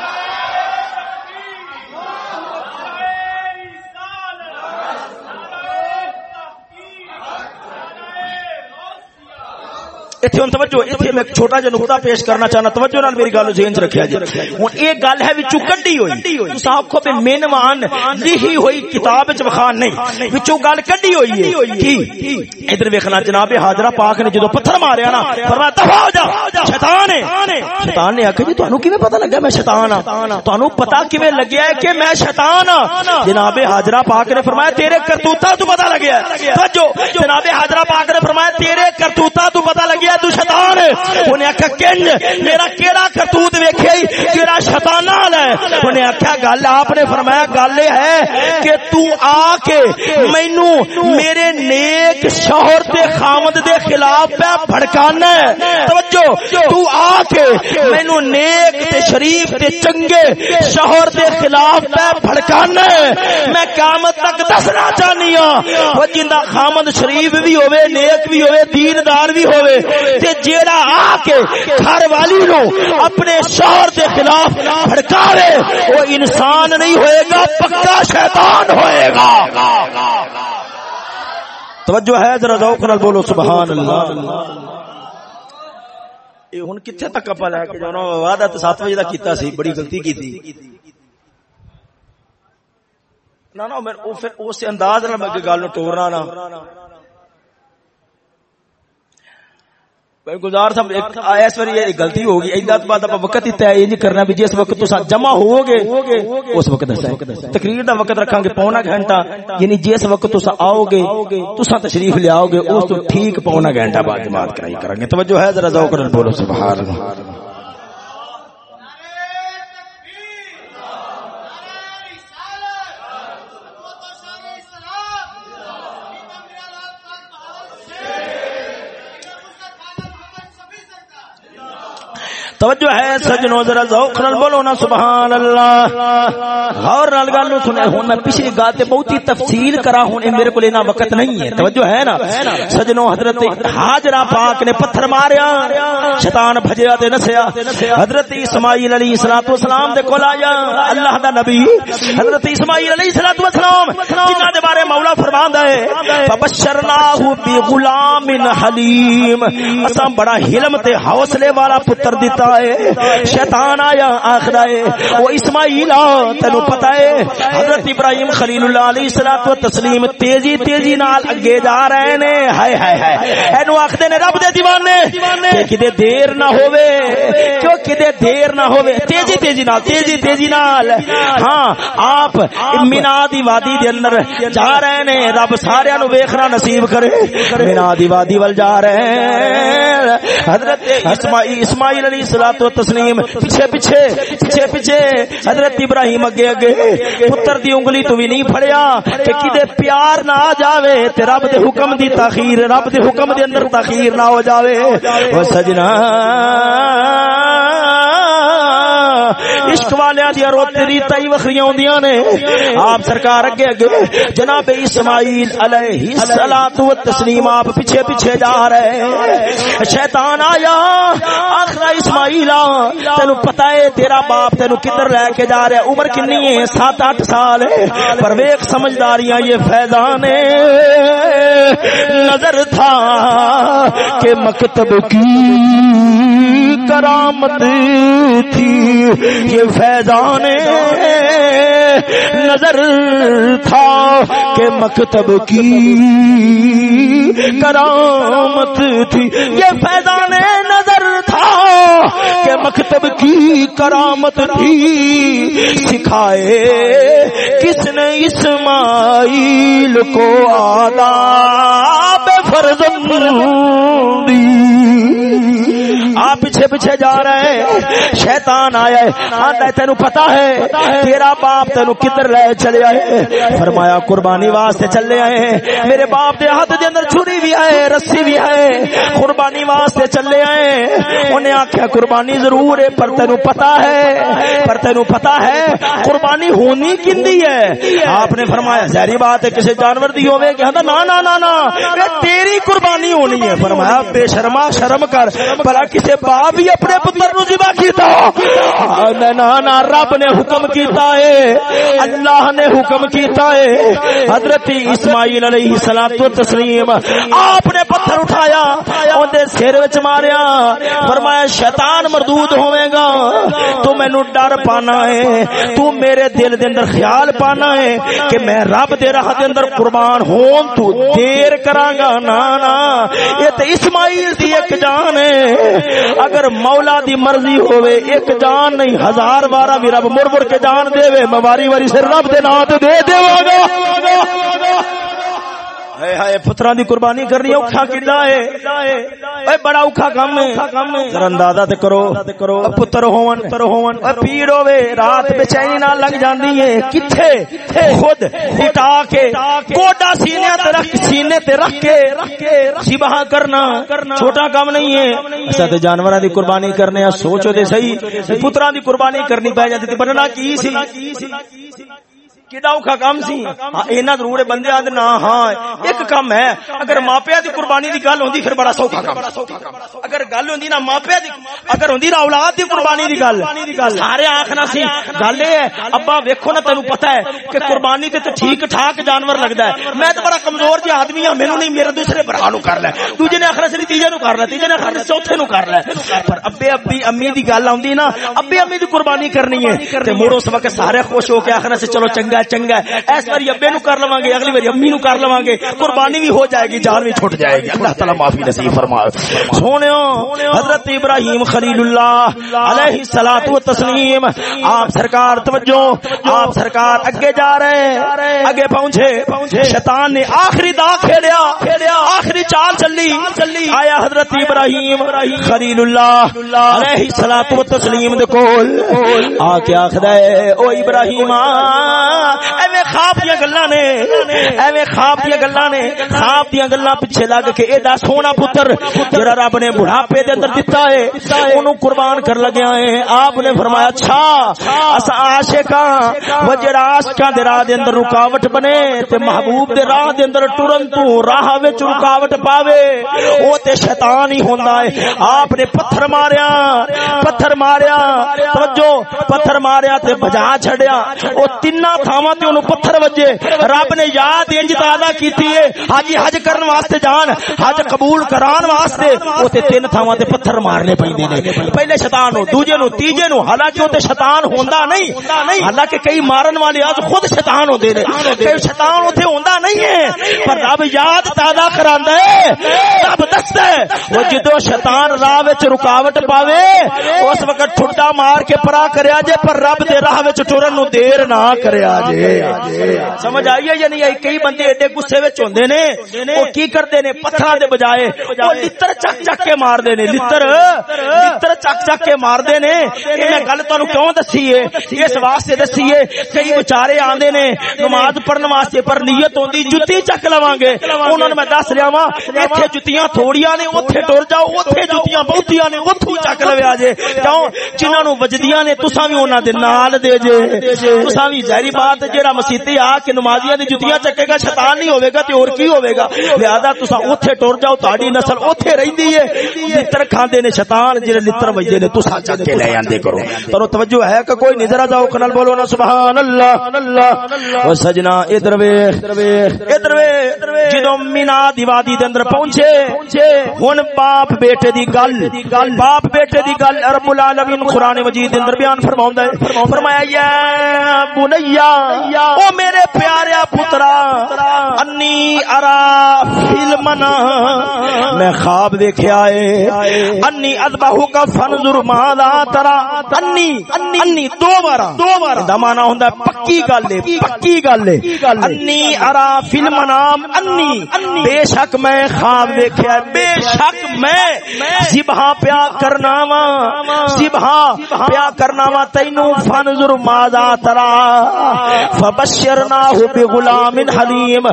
Speaker 1: اتنے ہوں توجہ اتنے میں چھوٹا جا نقطہ پیش کرنا چاہنا، توجہ نال میری گل ذہن چ رکھیا جی ہن ایک گل ہے وچوں کڈی ہوئی تسا آکھو پہ مینوان لکھی ہوئی کتاب وچ وکھان نہیں، وچوں گل کڈی ہوئی ہے۔ کی ادھر ویکھنا جناب حاضرہ پاک نے جدوں پتھر ماریا نا فرمایا دفع ہو جا، شیطان ہے۔ شیطان نے آکھیا جی تانوں کیویں پتہ لگا میں شیطان ہاں؟ تانوں پتہ کیویں لگیا ہے کہ میں شیطان ہاں؟ جناب حاضرہ پاک نے فرمایا، تیرے کرتوتاں تو پتہ لگیا ہے۔ توجہ، جناب حاضرہ پاک نے فرمایا، تیرے کرتوتاں تو پتہ لگیا تو شیطان؟ انہیں آخیا کنج میرا کیڑا کرتوت ویکھے کیڑا شیطان نال ہے؟ انہیں آخیا گل آپ نے فرمایا، گل یہ ہے کہ تو آ کے مینو میرے نیک شوہر تے خامد دے خلاف پہ بھڑکانا ہے۔ توجہ، تو آ کے مینو نیک تے شریف تے چنگے شوہر دے خلاف پہ بھڑکانا ہے۔ میں قیامت تک دسنا چاہنی وہ جندا خامد شریف بھی ہوے نیک بھی ہوے دیندار بھی ہوے تے جیڑا آ کے گھر والی نو اپنے شوہر دے خلاف بھڑکاوے، وہ انسان نہیں ہوئے گا، پکا شیطان ہوئے گا۔ توجہ ہے، ذرا ذوق نال بولو، سبحان اللہ۔ ہن کتنے تک اپا لے کے جانا؟ وعدہ تے 7 بجے دا کیتا سی، بڑی غلطی کیتی نہ نہ، میں اس انداز نال میں گل نو ٹورنا نا گزار صاحب اس واری یہ غلطی ہوگی ایدا تو بعد وقت ہی طے نہیں کرنا بھی جس وقت تسا جمع ہو گے اس وقت دسا تقریر دا وقت رکھاں گے، پونا گھنٹہ یعنی جس وقت تسا آؤ گے تسا تشریف لے آؤ گے اس تو ٹھیک پونا گھنٹہ بعد جماعت کرائی کریں گے توجہ ہے، ذرا ذوق بولو، سبحان اللہ۔ توجہ ہے سجنوں ذرا ذوق نال بولو نا سبحان اللہ غور نال گل نو سنے ہن میں پچھلی گل تے بہت ہی تفصیل کرا، ہن میرے کول اینا وقت نہیں ہے۔ توجہ ہے نا؟ سجنوں حضرت حاجرہ پاک نے پتھر ماریا، شیطان بھجیا تے نسیا۔ حضرت اسماعیل علیہ الصلوۃ والسلام دے کول آیا۔ اللہ دا نبی، حضرت اسماعیل علیہ الصلوۃ والسلام جنہاں دے بارے مولا فرماندا ہے فبشرناہ بغلام حلیم اساں بڑا حلم تے حوصلے والا پتر دیتا ہے شیطان آیا، آخر ہے وہ اسماعیل تینو پتہ ہے، حضرت ابراہیم خلیل اللہ علیہ الصلوۃ والتسلیم تیزی تیزی نال اگے جا رہے نے۔ ہائے ہائے ہائے، اینو آکھدے نے، رب دے دیوانے، کہ کدے دیر نہ ہوے جو کدے دیر نہ ہوے تیزی تیزی نال، تیزی تیزی نال۔ ہاں آپ مینا دی وادی دے اندر جا رہے نے، رب سارے نو ویکھنا نصیب کرے۔ مینا دی وادی ول جا رہے ہیں۔ حضرت اسماعیل علیہ سلاد و تسلیم، پیچھے پیچھے پیچھے پیچھے، حضرت ابراہیم اگے اگے، پتر دی انگلی تو بھی نہیں پھڑیا کہ کدے پیار نہ آ جاوے تے رب دے حکم دی تاخیر، رب دے حکم دے اندر تاخیر نہ ہو جاوے۔ او سجنا عشق والے دیا روتے دی تئی وکھریاں ہوندیاں نے۔ آپ سرکار اگے اگے، جناب اسماعیل علیہ الصلات و تسلیم آپ پیچھے پیچھے جا رہے شیطان آیا آخر اسماعیل تینو پتہ ہے تیرا باپ تینو کدھر لے کے جا رہا ہے؟ عمر کنی ہے؟ سات آٹھ سال ہے۔ پر ویک سمجھداریاں، یہ فیضان نظر تھا کہ مکتب کی کرامت تھی، یہ فیضان نظر تھا کہ مکتب کی کرامت تھی۔ یہ فیضان نظر تھا کہ مکتب کی کرامت تھی۔ سکھائے کس نے اسماعیل کو آداب فرزندی آپ پیچھے پیچھے جا رہے ہیں۔ شیطان آیا ہے۔ آتا ہے، تینو پتا ہے تیرا باپ تینو کدھر لے چلے آئے فرمایا، قربانی واسطے چلے آئے ہیں۔ میرے باپ دے ہاتھ دے اندر چھری بھی ہے رسی بھی ہے قربانی واسطے چلے آئے۔ انہیں آخیا قربانی ضرور ہے، پر تینو پتا ہے، پر تینو پتا ہے، قربانی ہونی کندی ہے؟ آپ نے فرمایا زہری بات ہے کسی جانور دی ہوے کہ ہاں، نا نا نا نا تیری قربانی ہونی ہے۔ فرمایا، بے شرما شرم کر۔ بھلا کسی باپ بھی اپنے پتر نو ذبح کیتا۔ نا نا، رب نے حکم کیتا ہے۔ اللہ نے حکم کیتا ہے۔ حضرت اسماعیل علیہ الصلوۃ والتسلیم آپ نے پتھر اٹھایا اون سر وچ ماریا، فرمایا، شیطان مردود ہوے گا، تو مینوں ڈر پانا ہے، تو میرے دل دے اندر خیال پانا ہے کہ میں رب دے راہ دے اندر قربان ہون تو دیر کراں گا نا نا، یہ تے اسماعیل دی ایک جان ہے۔ اگر مولا دی مرضی ہوئے، ایک جان نہیں، ہزار بارہ بھی رب مر مر کے جان دے وے مباری واری سے رب دے نات دے دے گا ہائے ہائے، پتراں دی قربانی کرنی اوکھا کیدا ہے۔ اے بڑا اوکھا کام ہے۔ ذرا اندازہ تے کرو۔ کرو پتر ہون پتر ہون پیڑ ہوے رات بے نال لگ جاندی ہے۔ کتھے؟ خود اٹھا کے کوڈا سینے تے رکھ، سینے تے رکھ کے ذبح کرنا۔ چھوٹا کام نہیں ہے۔ اسا تے جانوراں دی قربانی کرنے سوچو تے صحیح۔ پتراں دی قربانی کرنی پے جاندی تے بننا کی سی؟ کیڑا اوکھا کام سی اینا ضرور ہے بندے آدھے نا ہاں ایک کام ہے اگر ماپیا دی قربانی دی گل ہوندی پھر بڑا سوکھا کام اگر گل ہوندی نا ماپیا دی اگر ہوندی نا اولاد دی قربانی دی گل سارے آکھنا سی گل اے ہے ابا ویکھو نا تینوں پتہ ہے کہ قربانی تے ٹھیک ٹھاک جانور لگدا ہے میں تے بڑا کمزور جی آدمی ہاں مینوں نہیں میرے دوسرے بھرا نو کر لے دوجے نے آخر سی تیجے نو کر لے تیجے نے آخر چوتھے نو کر لے پر ابے ابی امی دی گل آوندی نا ابے امی دی قربانی کرنی ہے تے موڑو اس وقت سارے خوش ہو کے آخر سے چلو چنگا چنگا اس بار ابے نو کر لواں گے، اگلی بار امی نو کر لواں گے۔ قربانی بھی ہو جائے گی، جان بھی چھٹ جائے گی۔ اللہ تعالی معافی نصیب فرمائے۔ سونےو حضرت ابراہیم خلیل اللہ علیہ الصلوۃ والتسلیم، آپ سرکار، توجہ، آپ سرکار اگے جا رہے اگے پہنچے۔ شیطان نے آخری دا کھیلیا، آخری چال چلی۔ آیا حضرت ابراہیم خلیل اللہ علیہ الصلوۃ والتسلیم دے کول۔ آ کے آکھدا ہے، او ابراہیم ایویں خواب دیا گلا نے، ایویں خواب دیا گلا نے، خواب دیا گلا پیچھے لگ کے ایڈا سونا پتر جڑا رب نے بڑھاپے دے اندر دتا ہے، اونوں قربان کر لگیا ہے۔ آپ نے فرمایا اچھا اسا عاشقاں وہ جڑا عاشقاں دے راہ دے اندر رکاوٹ بنے تے محبوب دے راہ دے اندر ٹرن تو راہ وچ رکاوٹ پاوے۔ او تے شیطان ہی ہوندا ہے۔ آپ نے پتھر ماریا پتھر ماریا، توجہ، پتھر ماریا تے بجا چھڑیا او تینا تھاواں تے اونوں پتھر وجے رب نے یاد انج تازہ کیتی ہے حاجی حج کرن واسطے جان حج قبول کران واسطے او تے تین تھاواں تے پتھر مارنے پیندے نے پہلے شیطان نو دوجے نو تیجے نو حالانکہ او تے شیطان ہوندا نہیں حالانکہ کئی مارن والے اج خود شیطان ہوندے نے تے شیطان اوتھے ہوندا نہیں ہے پر رب یاد تازہ کراندا ہے رب دسدا ہے وہ جدو شیطان راہ وچ رکاوٹ پاوے اس وقت ٹھڈا مار کے پرا کریا جے پر رب دے راہ وچ ٹرن نو دیر نہ کریا سمجھ آئی ہے یا نہیں؟ آئی کئی بندے ایڈے غصے وچ ہوندے نے او کی کردے نے؟ پتھراں دے بجائے۔ او لتر چک چک کے مار دے نے لتر لتر چک چک کے مار دے نے۔ اے میں گل تانوں کیوں دسی ہے؟ اس واسطے دسی ہے کئی بیچارے آندے نے نماز پڑھن واسطے پر نیت ہوندی جُتی چک لواں گے۔ انہاں نوں میں دس لیا وا ایتھے جُتیاں تھوڑیاں نے اوتھے ٹر جاؤ اوتھے جُتیاں بہتیاں نے اوتھوں چک لویا جے۔ کیوں؟ جنہاں نوں وجدیاں نے تساں وی انہاں دے نال دے جے۔ تساں وی ظاہری بات تے جیڑا مسیتے آ کے نمازیاں دی جُتیاں چکے گا، شیطان نہیں ہوے گا تے اور کی ہوے گا؟ لہذا تساں اوتھے ٹر جاؤ، تہاڈی نسل اوتھے رہندی ہے۔ لتر کھاندے نے شیطان جڑے لتر وجدے نے تساں چک کے لے آندے کرو۔ تانوں توجہ ہے کہ کوئی نظر جاؤ، کنال بولو نا، سبحان اللہ۔ اللہ او سجنا، ادھر ویکھ۔ ادھر ویکھ۔ جدوں مینا دی وادی دے اندر پہنچے، ہن باپ بیٹے دی گل، باپ بیٹے دی گل رب العالمین قران مجید دے اندر بیان فرماوندا ہے۔ فرمایا، یا بنیا او میرے پیاریا پترا، انی ارا فلمنا میں خواب دیکھیا ہے انی اذبحو کا فنظر ماذا ترا۔ انی انی دو بار۔ دو بار دا معنی ہوندا پکی گل ہے، پکی گل ہے۔ انی ارا فلمنام انی، بے شک میں خواب دیکھیا ہے بے شک میں ذبح پیا کرنا وا۔ ذبح پیا کرنا وا تینو فنظر ماذا ترا۔ فبشرناه بغلام حلیم.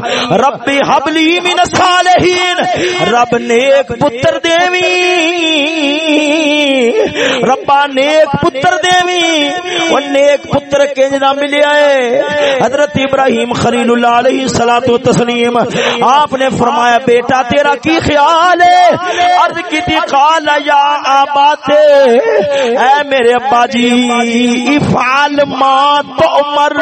Speaker 1: رب حب لی من الصالحین رب نیک پتر دیوی. ربا نیک پتر دیوی. او نیک پتر کنج نہ ملیا ہے حضرت ابراہیم خلیل اللہ علیہ الصلوۃ والتسلیم. آپ نے فرمایا، بیٹا، تیرا کی خیال ہے؟ عرض کی تھی، قال، یا ابات اے میرے ابا جی افعل ما تؤمر.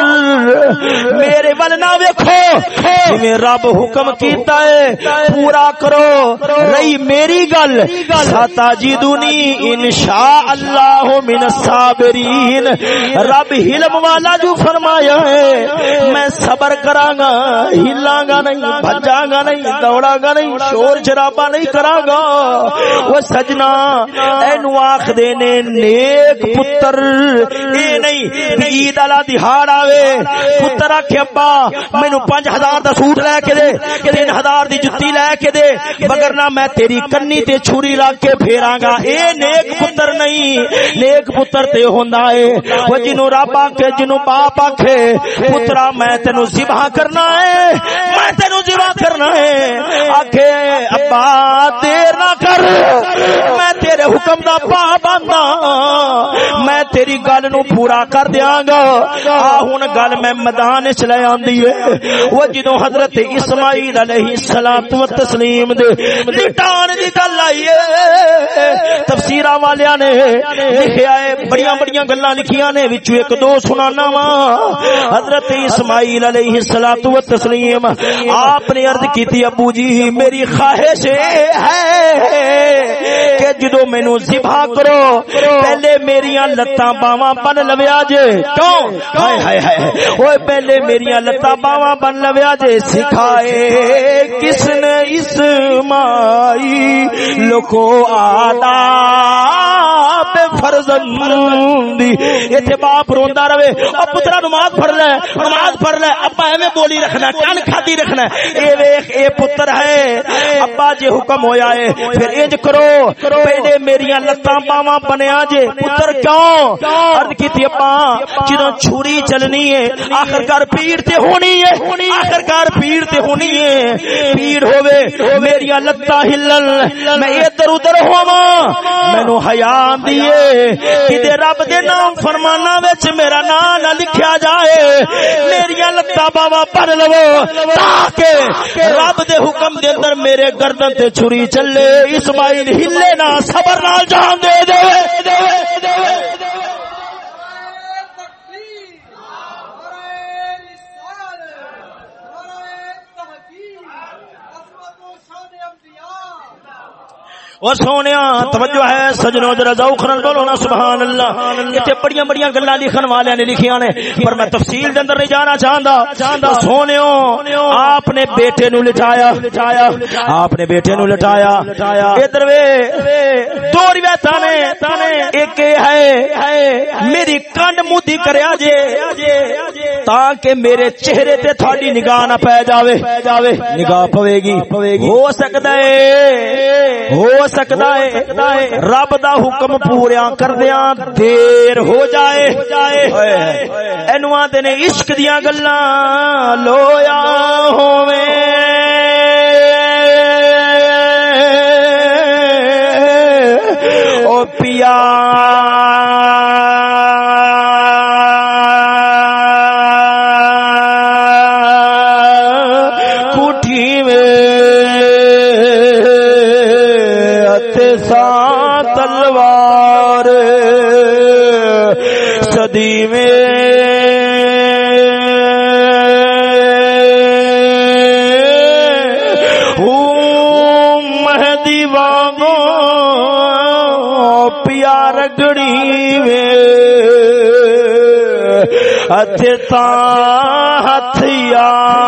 Speaker 1: میرے ول نہ ویکھو۔ جویں رب حکم کیتا ہے، پورا کرو۔ رہی میری گل۔ ستا جدونی جی انشاء اللہ من الصابرین۔ رب علم والا جو فرمایا ہے، میں صبر کراں گا ہلاں گا نہیں بھجاں گا نہیں دوڑاں گا نہیں، شور شرابا نہیں کراں گا وہ سجنا، اینو آخ دے نے، نیک پتر۔ اے نہیں، عید والا دہاڑ آوے۔ پتر آکھے ابا، مینوں 5000 دا سوٹ لے کے دے 3000 دی جُتی لے کے دے، مگر نہ میں تیری کنی تے چھری رکھ کے پھیراں گا اے نیک پتر نہیں، نیک پتر تے ہوندا ہے وہ جنوں رب آکھے، جنوں باپ آکھے، پترا میں تینو ذبح کرنا ہے میں تینو ذبح کرنا ہے آکھے، ابا، دیر نہ کر، میں تیرے حکم دا پابند ہاں۔ میں تیری گل نو پورا کر دیاں گا۔ آ، ہن گل میں میدان وچ لے آندی ہے۔ وہ جدوں حضرت اسماعیل علیہ السلام الصلوۃ والتسلیم دے لٹان دی گل آئی ہے، تفسیراں والیاں نے لکھیا ہے، بڑیاں بڑیاں گلاں لکھیاں نے وچ ایک دو سنانا وا۔ حضرت اسماعیل علیہ السلام الصلوۃ والتسلیم، آپ نے عرض کی ابو جی میری خواہش ہے، کہ جدو مینو ذبح کرو، پہلے میریاں لتاں باواں بن لویا جے کیوں ہائے ہائے ہائے۔ اوے پہلے میریاں لتاں باواں بن لویا جے سکھائے کس نے اسماعیل کو آداب فرزندی ایتھے باپ روندا رہے او پترا نماز پڑھ لے نماز پڑھ لے ابا ایویں بولی رکھنا کن کھادی رکھنا اے ویکھ اے پتر ہے ابا جے حکم ہویا ہے پھر انج کرو پہلے میریاں لتاں باواں بنیا جے پتر کیوں عرض کیتی ابا جدوں چھری چلنی ہے آخر کار پیڑ تے ہونی ہے آخر کار پیڑ تے ہونی ہے۔ پیڑ ہوے میریاں لتاں ہلن۔ میں ادھر ادھر ہوواں مینوں حیا آندی ہے۔ کدے رب دے نام فرمانا وچ میرا نام نہ لکھیا جائے میریاں لتاں باواں پڑھ لو تاکہ رب دے حکم دے اندر میرے گردن تے چھری چلے اسماعیل ہلے نہ صبر نال جان دے دے, دے, دے, دے, دے اور سونے توجہ ہے سجنوں ذرا ذوق نال بولو نا سبحان اللہ ایتھے بڑیاں بڑیاں گلاں لکھن والے نے لکھیاں نے پر میں تفصیل دے اندر نہیں جانا چاہندا۔ سونےو آپ نے بیٹے نو لٹایا آپ نے بیٹے نو لٹایا ادھر وے دو روایتاں نے ایک ہے میری کنڈ مودی کریا جے تاکہ میرے چہرے تے تھاڈی نگاہ نہ پے جاوے۔ نگاہ پوے گی۔ ہو سکدا ہے۔ ہو سکتا ہے رب دا حکم پوریا کردیاں دیر ہو جائے اینو آتے نے عشق دیاں گلا لویا ہوویں ہتھتا ہتھیار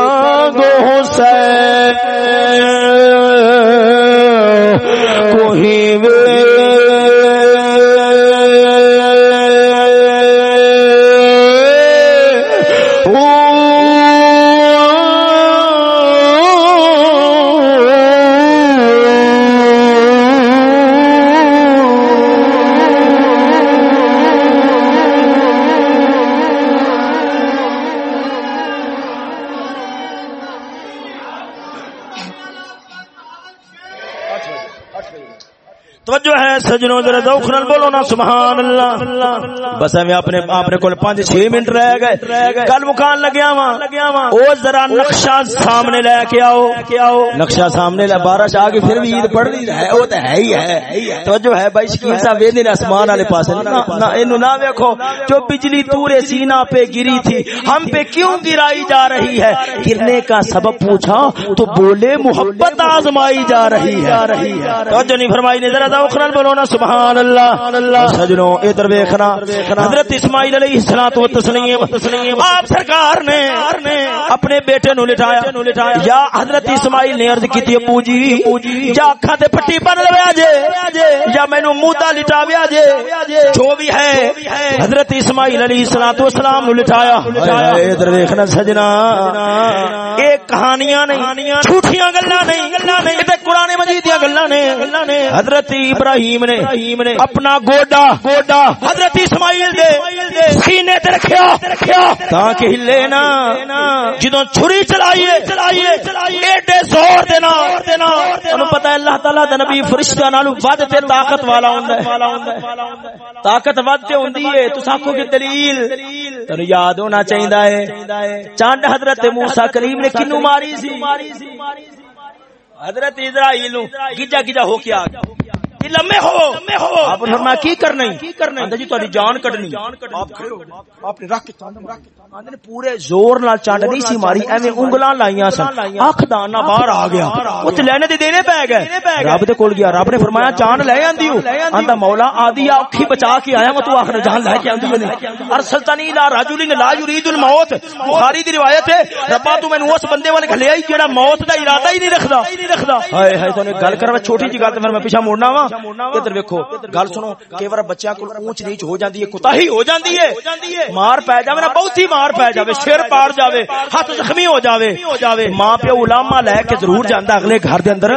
Speaker 1: سجنوں ذرا ذوق نال بولو نا سبحان اللہ۔ بس میں اپنے اپنے کول 5 6 منٹ رہ گئے۔ کل مکان لگیا وا او ذرا نقشہ سامنے لے کے آؤ۔ نقشہ سامنے لے بارش آ کے پھر بھی عید پڑھ رہی ہے۔ او تے ہے ہی ہے۔ توجہ ہے بھائی شکیل صاحب ویندے اسمان والے پاسے نا اینو نہ دیکھو جو بجلی تورے سینا پہ گری تھی، ہم پہ کیوں گرائی جا رہی ہے؟ گرنے کا سبب پوچھا، تو بولے محبت آزمائی جا رہی ہے۔ توجہ نہیں فرمائی نے ذرا ذوق نال بولو نا، سبحان اللہ۔ سجنوں، ادھر دیکھنا حضرت اسماعیل علیہ الصلوۃ والتسلیم آپ سرکار نے اپنے بیٹے نو لٹایا۔ یا حضرت اسماعیل نے عرض کیتی ابو جی جا اکھاں تے پٹی بن لویا جے یا مینوں مودا لٹاویا جے۔ جو بھی ہے حضرت اسماعیل علیہ الصلوۃ والسلام نو لٹایا۔ ادھر دیکھنا سجنا۔ اے کہانیاں نہیں جھوٹیاں گلاں نہیں تے قران مجید دی گلاں نے حضرت ابراہیم نے اپنا گوڈا گوڈا۔ حضرت اسماعیل سینے تے رکھیا رکھیا تاکہ ہلے نا جدوں چھری چلائیے چلائیے ایڈے زور دے نال، انہوں پتہ ہے اللہ تعالی دا نبی فرشتہ نالوں ود تے طاقت والا ہوندا ہے۔ طاقت ود تے ہوندی ہے تو ساکھو کی دلیل، تینوں یاد ہونا چاہیدا ہے۔ چاند حضرت موسی کریم نے کنو ماری سی؟ حضرت اسرائیل نو گجا گجا ہو کے آ گیا۔ لمے ہو۔ آپ فرمایا کی کرنا کی کرنا جی تہاڈی جان کڈنی۔ آپ آپ نے رکھ کے چاند آندے پورے زور نال چانڈ نہیں سی ماری ایویں انگلاں لائیاں سن۔ اکھ دانا باہر آ گیا۔ او تے لینے دے دینے پے گئے۔ رب دے کول گیا۔ رب نے فرمایا چاند لے آندی ہو۔ آندا مولا آدی اکھی بچا کے آیا میں تو آخر جان لے کے آندی نے ارسلتنی لا رجل لا یرید الموت۔ بخاری دی روایت ہے ربا تو مینوں اس بندے والے گھلیا ہی جیڑا موت دا ارادہ ہی نہیں رکھدا۔ ہائے ہائے تو نے گل کروا چھوٹی جی گل تے میں پیچھے مڑنا وا۔ ادھر ویکھو گل سنو کئی بار بچیاں کول اونچ نیچ ہو جاندی ہے کوتاہی ہو جاندی ہے مار پے جاوے نا بہت ہی مار پے جاوے سر پاڑ جاوے ہاتھ زخمی ہو جاوے ماں پیو علماء لے کے ضرور جاندا اگلے گھر دے اندر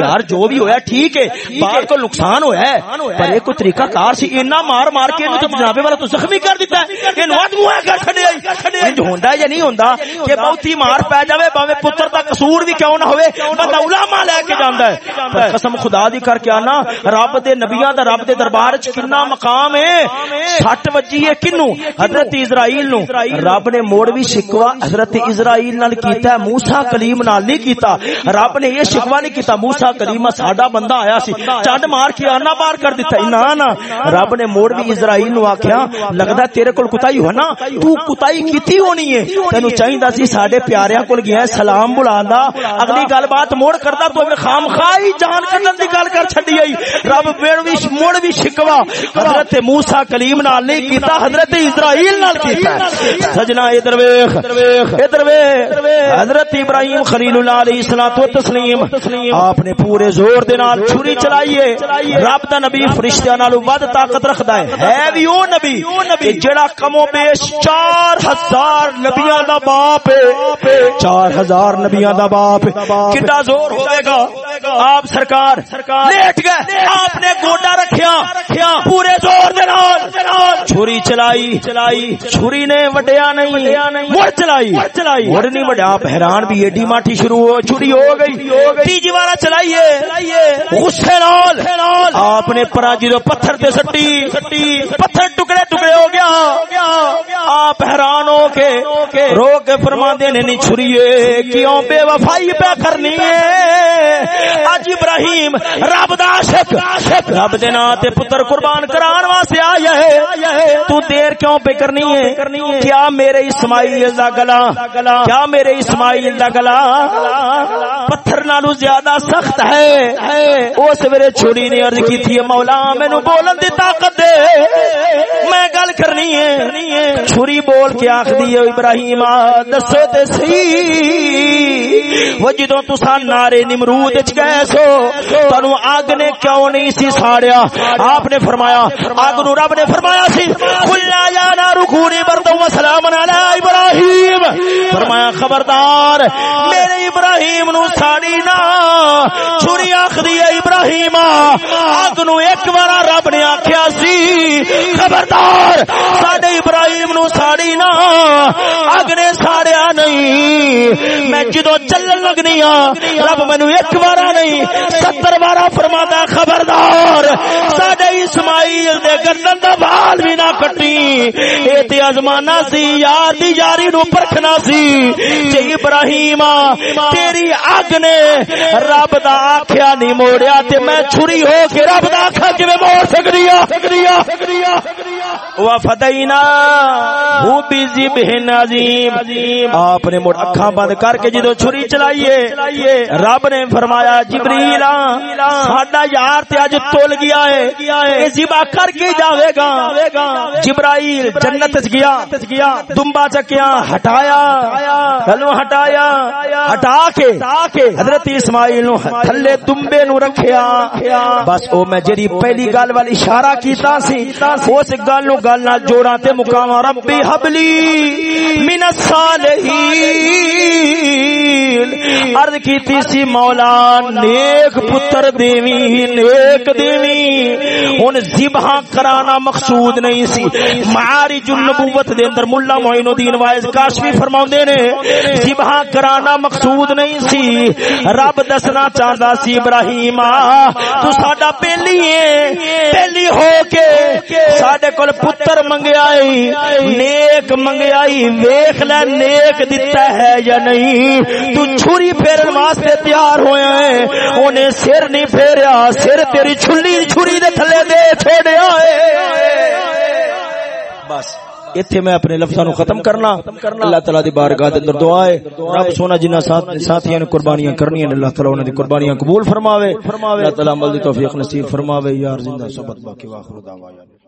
Speaker 1: یار جو بھی ہویا ٹھیک ہے باہر کو نقصان ہویا ہے پر ایک طریقہ کار سی اتنا مار مار کے تو جنابے والا تو زخمی کر دیتا ہے اینو ہاتھ منہ کر چھڈیا انج ہوندا یا نہیں ہوندا کہ بہت ہی مار پے جاوے باویں پتر دا قصور بھی کیوں نہ ہوے بندہ علماء لے کے جاندا ہے قسم خدا دی کر کے انا رب دے نبیاں دا رب دے دربار وچ کنا مقام ہے؟ سٹ وجی ہے کنو؟ حضرت اسرائیل نو۔ رب نے موڑ بھی شکوا حضرت اسرائیل نال کیتا ہے، موسی کلیم نال نہیں کیتا۔ رب نے یہ شکوا نہیں کیتا، موسی کلیم ساڈا بندہ آیا سی۔ چڈ مار کے آنا بار کر دیتا نا نا رب نے موڑ بھی اسرائیل نو آکھیا، لگدا تیرے کول کتائی ہو نا؟ تو کتائی کیتی ہونی ہے۔ تینو چاہیدا سی ساڈے پیاریاں کول گیا سلام بلاندا اگلی گل بات موڑ کردا تو خام خائی جان کڈن دی گل کر چھڈی آئی۔ رب مڑ بھی مڑ بھی شکوا حضرت موسی کلیم نال نہیں کیتا، حضرت اسرائیل نال کیتا سجنا، ادھر ویکھ ادھر ویکھ حضرت ابراہیم خلیل اللہ علیہ الصلوۃ والتسلیم، آپ نے پورے زور دے نال چھری چلائیے رب دا نبی فرشتیاں نال ود طاقت رکھدا ہے۔ ہے بھی او نبی کہ جڑا کم و بیش 4000 نبیاں دا باپ ہے۔ 4000 نبیاں دا باپ کڈا زور ہوے گا؟ آپ سرکار لیٹ گئے۔ آپ نے گوڈا رکھیا، پورے زور دے نال۔ چھری چلائی چلائی چھری نے وڈیا نہیں، مڑ چلائی۔ مڑ نہیں وڈیا، آپ حیران بھی ایڈی ماٹھی شروع ہو چھری ہو گئی۔ تیجی والا چلائیے غصے نال۔ آپ نے پرا جدو پتھر تے سٹی، پتھر ٹکڑے ٹکڑے ہو گیا۔ آپ حیران ہو کے رو کے فرما دے نہیں چھریے کیوں بے وفائی پہ کرنی ہے؟ اج ابراہیم رب دا عاشق رب دے نا تے پتر قربان کران واسطے آیا ہے تو دیر کیوں پہ کرنی ہے کیا میرے اسماعیل دا گلا کیا میرے اسماعیل دا گلا پتھر نالو زیادہ سخت ہے اس ویلے چھری نے عرض کی تھی مولا مینوں بولن دی طاقت دے ہے. چھری بول کے آخ دی ابراہیم دسو تے سی. وہ جدوں تساں نارے نمرود وچ گئے سو، تانوں اگ نے کیوں نہیں سی ساڑیا؟ آپ نے فرمایا اگ نو رب نے فرمایا سی۔ کھلا یا نار کونی بردو و سلام علی ابراہیم۔ فرمایا، خبردار، میرے ابراہیم نو ساڑی نا۔ چھری آخدی ہے، ابراہیم اگ نو ایک بار رب نے آکھیا سی۔ خبردار ساڈے ابراہیم نو ساڑی نا اگ نے ساڑیا نہیں۔ میں جدو چلن لگنی ہاں رب مینو ایک بار نہیں، ستر بار فرما خبردار۔ ساڈے اسماعیل دے گردن دا بال بھی نہ کٹی۔ اے تے ازمانا سی، یار دی یاری نو پرکھنا سی۔ جے ابراہیم تیری اگ نے رب دا آکھیا نہیں موڑیا، تے میں چھری ہو کے رب دا آکھا کیویں موڑ سکدی ہا وفدینا، ہو بی ذبح عظیم۔ آپ نے مڑ اکھاں بند کر کے جدو چھری چلائیے۔ رب نے فرمایا، جبریل، ساڈا یار تے اج تول گیا ہے۔ اے ذبح کر کے جاوے گا۔ جبرائیل جنت جنت گیا۔ دمبا چکیا، ہٹایا۔ گلو ہٹایا۔ ہٹا کے حضرت اسماعیل نو تھلے دمبے نو رکھیا۔ بس او میں جڑی پہلی گل والی اشارہ کیتا سی، اس گل نو گل جوڑا تے مقام ربی حبلی من الصالحین۔ عرض کیتی سی، مولا نیک پتر دیوی، نیک دیوی۔ ہن ذبح کرانا مقصود نہیں سی۔ معارج النبوت دے اندر مولا معین الدین وائز کاشفی فرماوندے نے ذبح کرانا مقصود نہیں سی۔ رب دسنا چاہندا سی، ابراہیم تو ساڈا پہلی ہے پہلی ہو کے ساڈے کول پتر منگیائی، نیک منگیائی ویکھ لے نیک دتا ہے یا نہیں؟ تو چھری پھیرن واسطے تیار ہویا ہے اونے سر نہیں پھیریا، سر تیری چھلی چھری دے تھلے دے چھوڑیا ہے بس، ایتھے میں اپنے لفظاں نو ختم کرنا۔ اللہ تعالی دی بارگاہ دے اندر دعا ہے۔ رب سونا جنہ ساتھیاں نے قربانیاں کرنیاں اللہ تعالی انہاں دی قربانیاں قبول فرماوے۔ اللہ تعالی عمل دی توفیق نصیب فرماوے۔ یار زندہ صحبت باقی واخر دعوانا۔